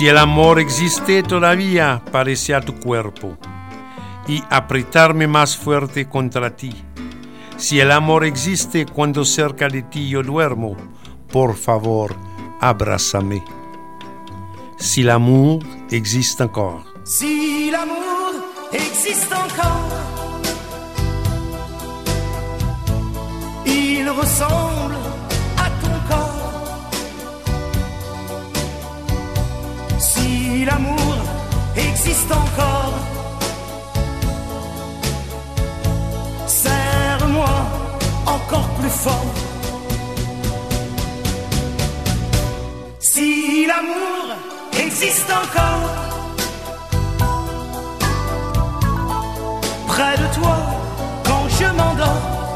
Si el amor existe todavía, parece a tu cuerpo y apretarme más fuerte contra ti. Si el amor existe cuando cerca de ti yo duermo, por favor, abrázame. Si l'amour existe existe encore, Si l'amour existe encore, serre-moi encore plus fort. Si l'amour existe encore, près de toi quand je m'endors.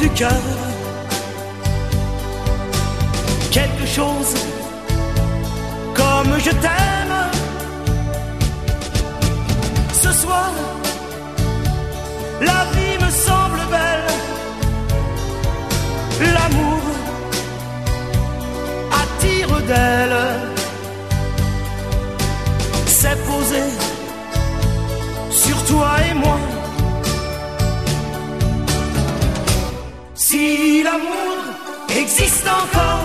Du cœur. Quelque chose comme je t'aime. Ce soir, la vie me semble belle. L'amour attire d'elle. L'amour existe encore,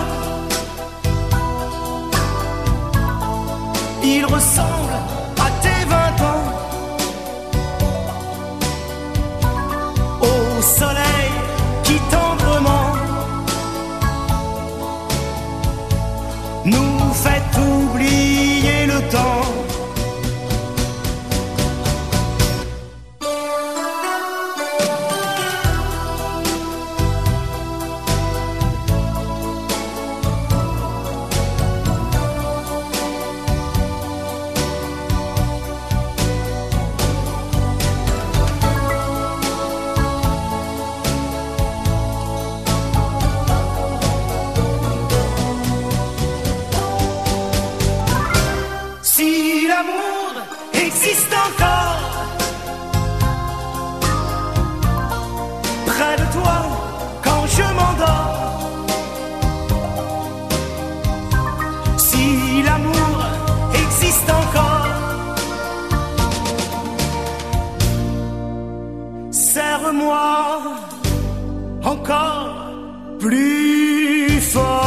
il ressemble encore plus fort.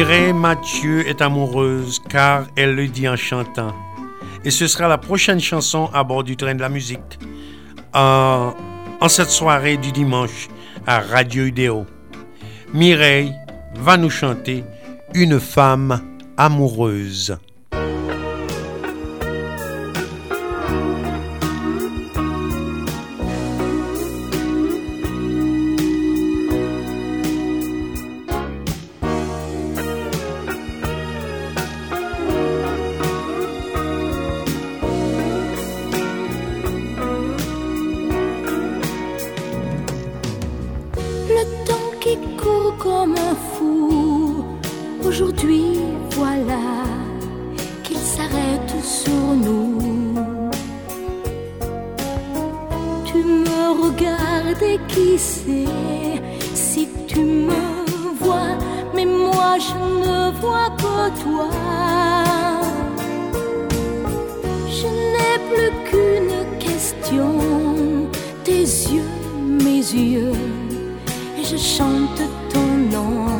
Mireille Mathieu est amoureuse car elle le dit en chantant. Et ce sera la prochaine chanson à bord du train de la musique. En, en cette soirée du dimanche à Radio Udéo. Mireille va nous chanter Une femme amoureuse. Et je chante ton nom.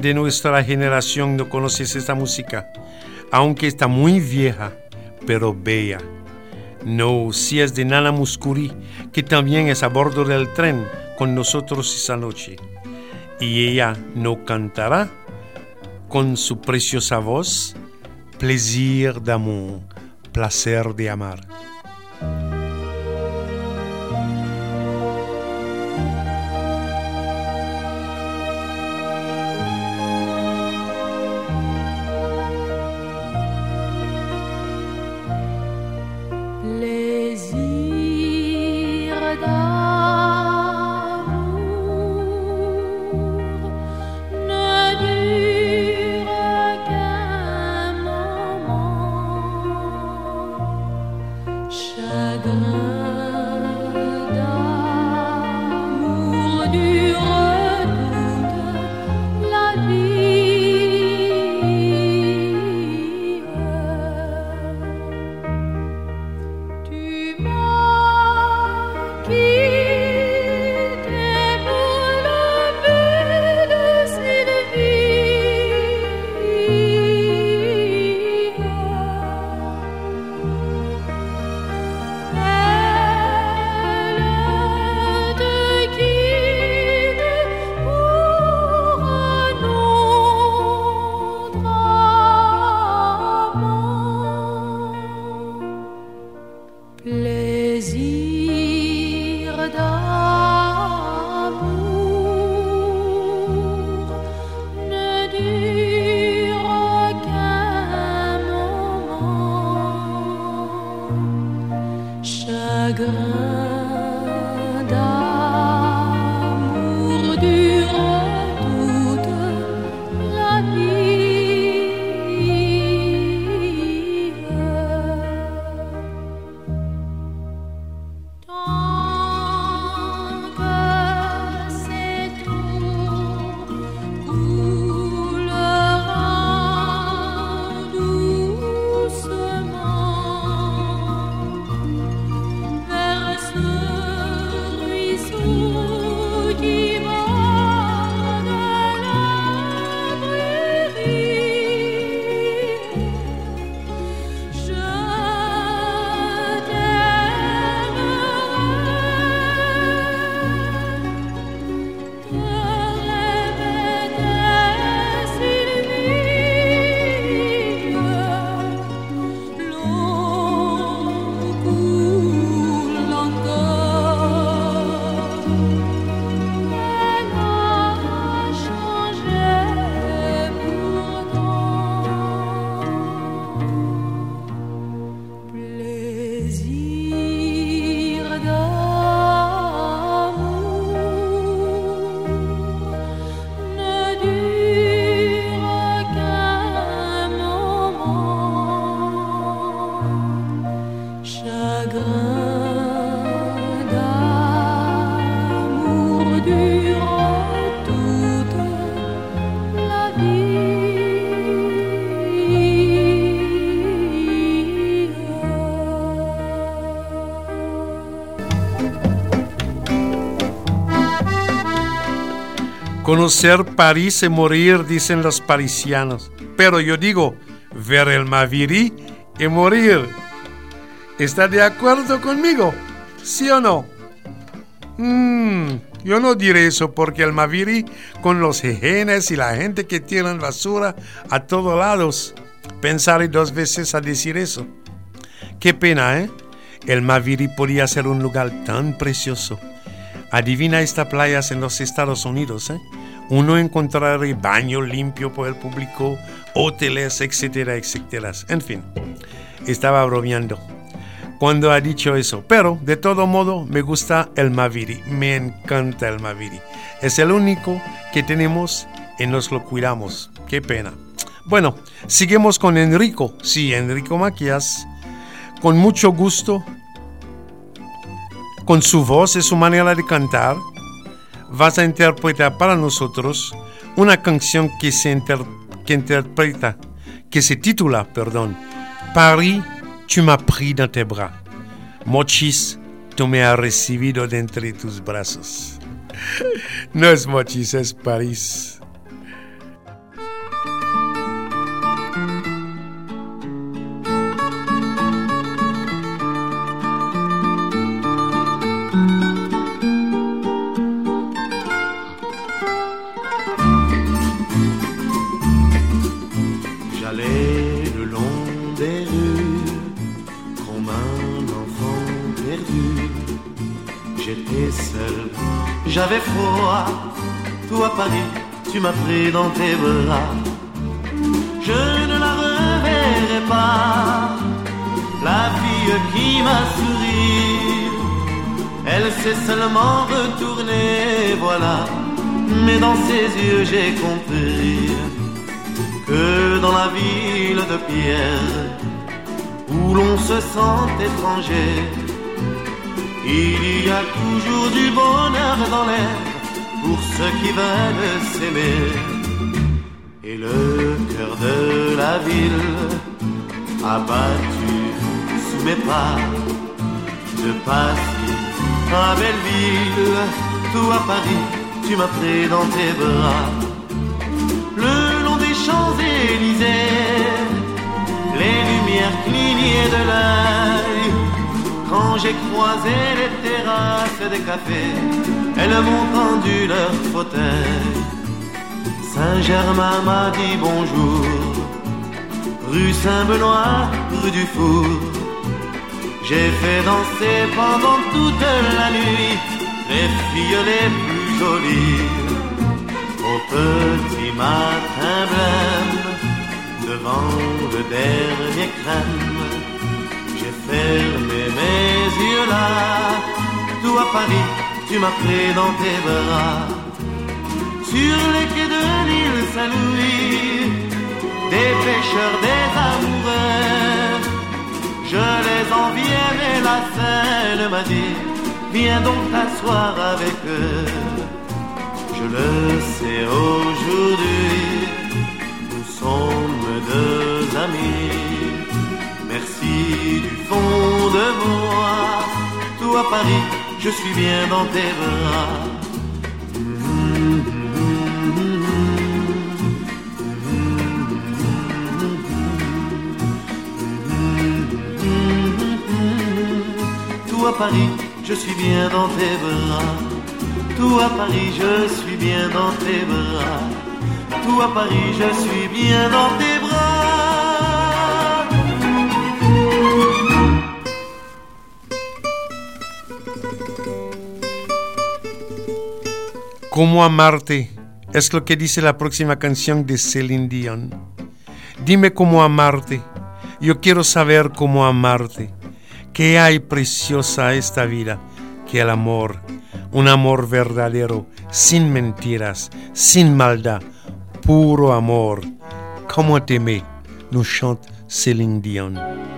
nuestra generación no conoces esta música, aunque está muy vieja, pero bella. No, si es de Nana Muscuri, que también es a bordo del tren con nosotros esa noche. Y ella no cantará con su preciosa voz, plaisir d'amour, placer de amar. plaisir désir. Conocer París y morir, dicen los parisianos. Pero yo digo, ver el Maviri y morir. ¿Está de acuerdo conmigo? ¿Sí o no? Mm, yo no diré eso porque el Maviri, con los jejenes y la gente que tiran basura a todos lados, pensaré dos veces a decir eso. Qué pena, ¿eh? El Maviri podía ser un lugar tan precioso. Adivina estas playas en los Estados Unidos, ¿eh? uno encontrará baño limpio por el público, hoteles, etcétera, etcétera. En fin, estaba bromeando cuando ha dicho eso. Pero de todo modo me gusta el Maviri, me encanta el Maviri. Es el único que tenemos y nos lo cuidamos. Qué pena. Bueno, seguimos con Enrico. Sí, Enrico Maquias. Con mucho gusto, con su voz y su manera de cantar, vas a interpretar para nosotros una canción que se que interpreta, que se titula, perdón, Paris, tu m'as pris dans tes bras. Mochis, tú me has recibido de entre tus brazos. No es Mochis, es París. J'avais froid, toi Paris, tu m'as pris dans tes bras. Je ne la reverrai pas, la fille qui m'a souri. Elle s'est seulement retournée, voilà. Mais dans ses yeux j'ai compris que dans la ville de pierre, où l'on se sent étranger, il y a toujours du bonheur dans l'air pour ceux qui veulent s'aimer. Et le cœur de la ville a battu sous mes pas de Paris à Belleville, tout à Paris, tu m'as pris dans tes bras. Le long des Champs-Élysées, les lumières clignaient de l'œil quand j'ai croisé les terrasses des cafés, elles m'ont tendu leur fauteuil. Saint-Germain m'a dit bonjour, rue Saint-Benoît, rue du Four. J'ai fait danser pendant toute la nuit les filles les plus jolies. Au petit matin blême, devant le dernier crème fermé mes yeux là. Tout à Paris, tu m'as pris dans tes bras. Sur les quais de l'île Saint-Louis, des pêcheurs, des amoureux, je les enviais, mais la scène m'a dit, viens donc t'asseoir avec eux. Je le sais aujourd'hui, nous sommes deux amis du fond de moi. À Paris, je suis bien dans tes bras. À Paris, je suis bien dans tes bras. À Paris, je suis bien dans tes bras. À Paris, je suis bien dans tes bras. Cómo amarte es lo que dice la próxima canción de Celine Dion. Dime cómo amarte. Yo quiero saber cómo amarte. que hay preciosa esta vida, que el amor, un amor verdadero, sin mentiras, sin maldad, puro amor. Comment t'aimer, nous chante Céline Dion.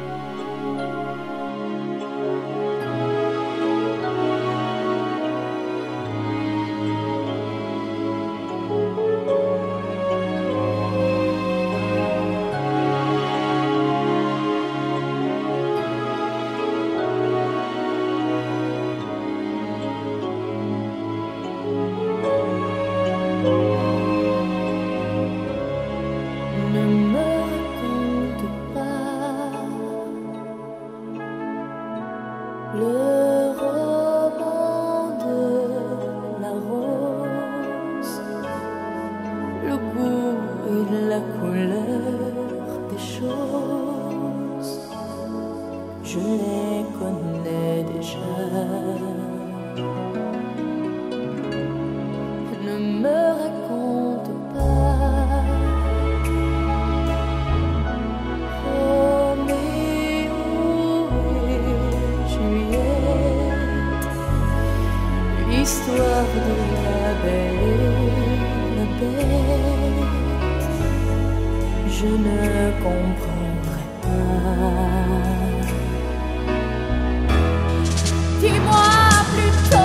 L'histoire de la belle la bête, je ne comprendrai pas. Dis-moi plutôt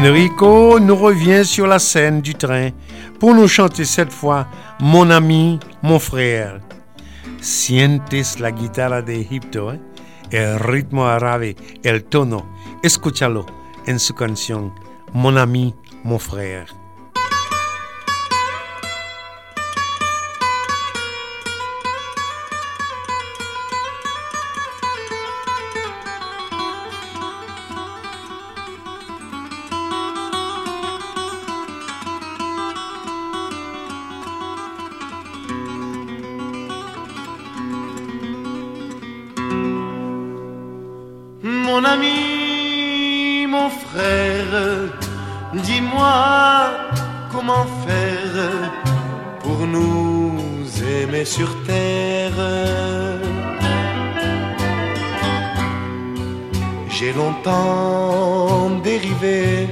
Enrico nous revient sur la scène du train pour nous chanter cette fois Mon ami, mon frère. Sientes la guitarra de Egipto, ¿eh? el ritmo árabe, el tono. Escúchalo en su canción Mon ami, mon frère. Longtemps dérivé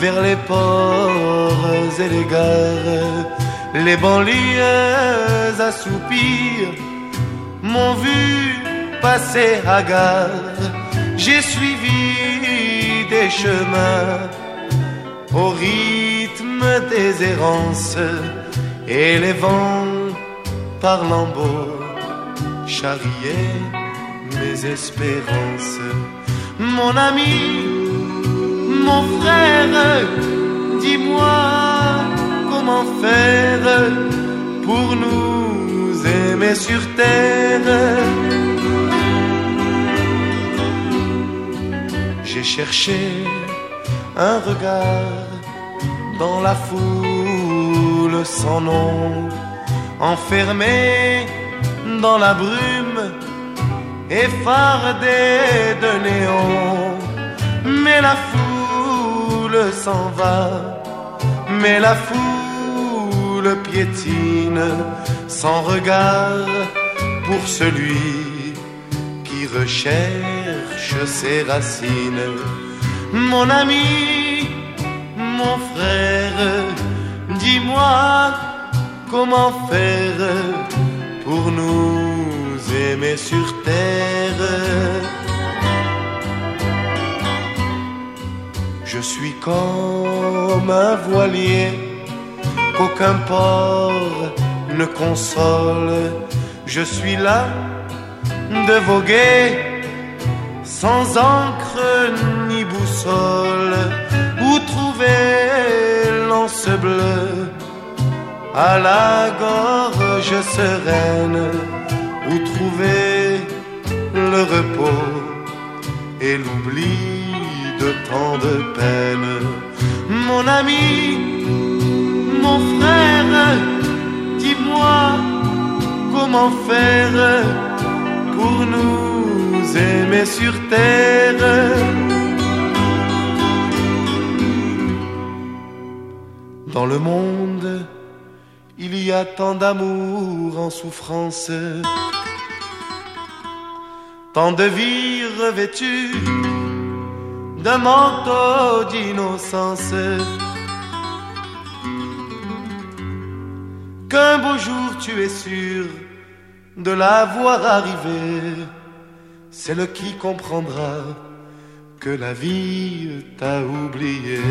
vers les ports et les gares, les banlieues assoupies m'ont vu passer à gare. J'ai suivi des chemins au rythme des errances et les vents par lambeaux charriaient mes espérances. Mon ami, mon frère, dis-moi comment faire pour nous aimer sur terre. J'ai cherché un regard dans la foule sans nom, enfermé dans la brume, effardé de néon. Mais la foule s'en va, mais la foule piétine sans regard pour celui qui recherche ses racines. Mon ami, mon frère, dis-moi comment faire pour nous aimer sur terre. Je suis comme un voilier qu'aucun port ne console. Je suis là de voguer sans encre ni boussole. Où trouver l'anse bleue? À la gorge sereine? Où trouver le repos et l'oubli de tant de peine? Mon ami, mon frère, dis-moi comment faire pour nous aimer sur terre. Dans le monde, il y a tant d'amour en souffrance, tant de vies revêtues d'un manteau d'innocence. Qu'un beau jour tu es sûr de la voir arriver, c'est le qui comprendra que la vie t'a oublié.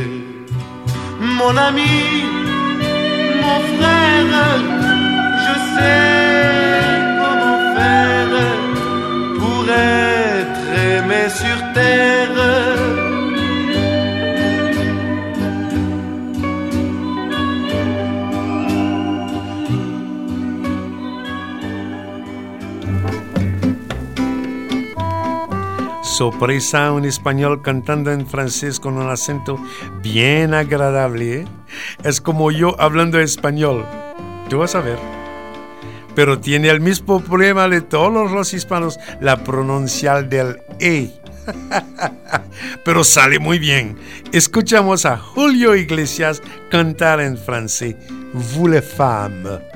Mon ami, mon frère, je sais Sorpresa un español cantando en francés con un acento bien agradable. ¿eh? Es como yo hablando español. Tú vas a ver. Pero tiene el mismo problema de todos los hispanos, la pronunciar del E. Pero sale muy bien. Escuchamos a Julio Iglesias cantar en francés. Vous les femmes.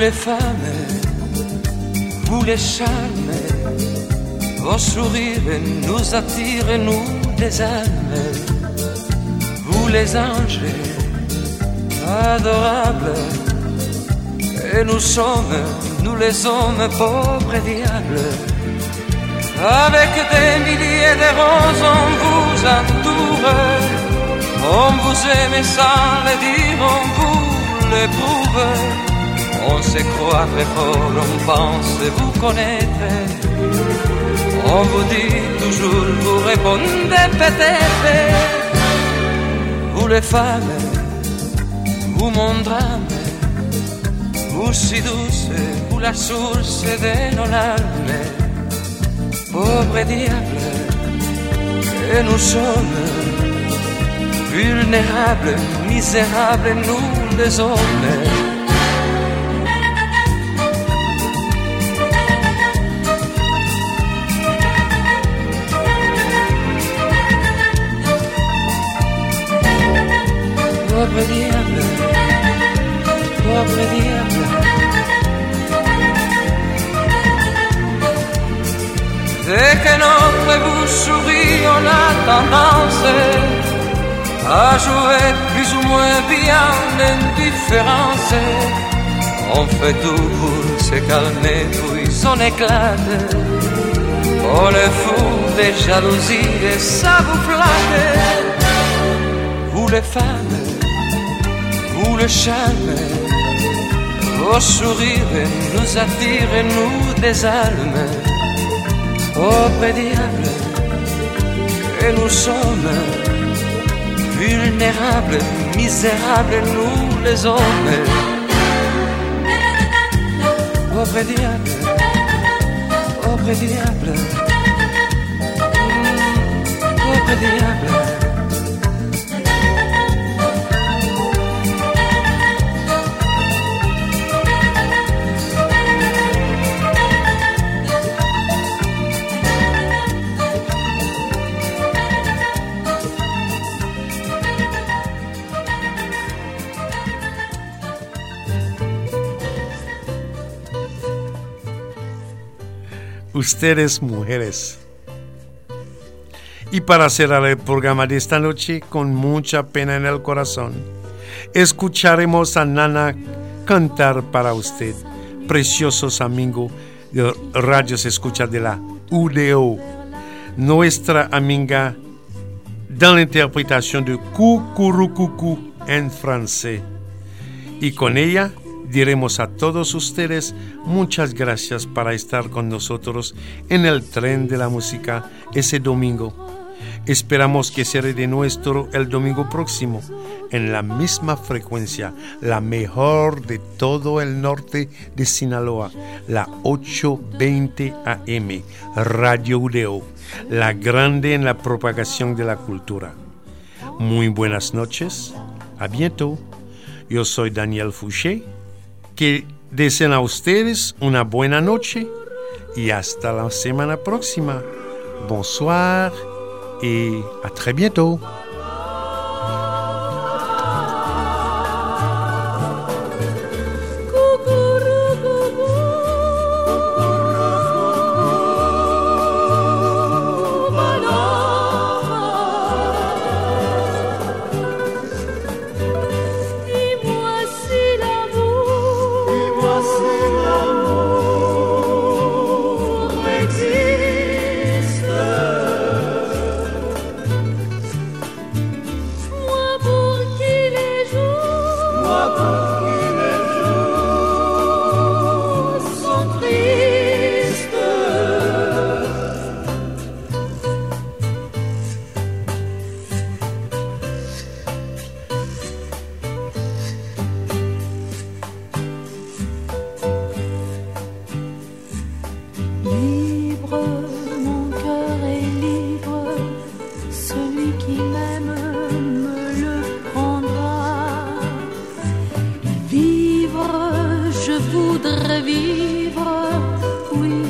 Les femmes, vous les charmes, vos sourires nous attirent, nous des âmes. Vous les anges, adorables, et nous sommes, nous les hommes pauvres et diables. Avec des milliers de roses, on vous entoure, on vous aime sans le dire, on vous l'éprouve. On se croit très fort, on pense vous connaître. On vous dit toujours, vous répondez peut-être. Vous les femmes, vous mon drame, vous si douce, vous la source de nos larmes, pauvre diable, et nous sommes vulnérables, misérables, nous les hommes. Diable, diable. Dès que notre bouche sourit, on a tendance à jouer plus ou moins bien l'indifférence. On fait tout pour se calmer, puis on éclate. Oh le fou des jalousies et ça vous flatte. Vous les femmes, vous le charme, vos sourires nous attirent et nous désalment. Pauvre diable, et nous sommes vulnérables, misérables, nous les hommes. Pauvre diable, pauvre diable, pauvre diable. Ustedes mujeres. Y para cerrar el programa de esta noche, con mucha pena en el corazón, escucharemos a Nana cantar para usted, preciosos amigos de radios escucha de la UDO, nuestra amiga dans l'interprétation de Cucurucucu en francés. Y con ella diremos a todos ustedes muchas gracias para estar con nosotros en el tren de la música ese domingo. Esperamos que sea de nuestro el domingo próximo en la misma frecuencia, la mejor de todo el norte de Sinaloa, la 820 AM, Radio Udeo, la grande en la propagación de la cultura. Muy buenas noches, a bientôt. Yo soy Daniel Fouché que deseen a ustedes una buena noche y hasta la semana próxima. Bonsoir et à très bientôt. Voudrais vivre, oui,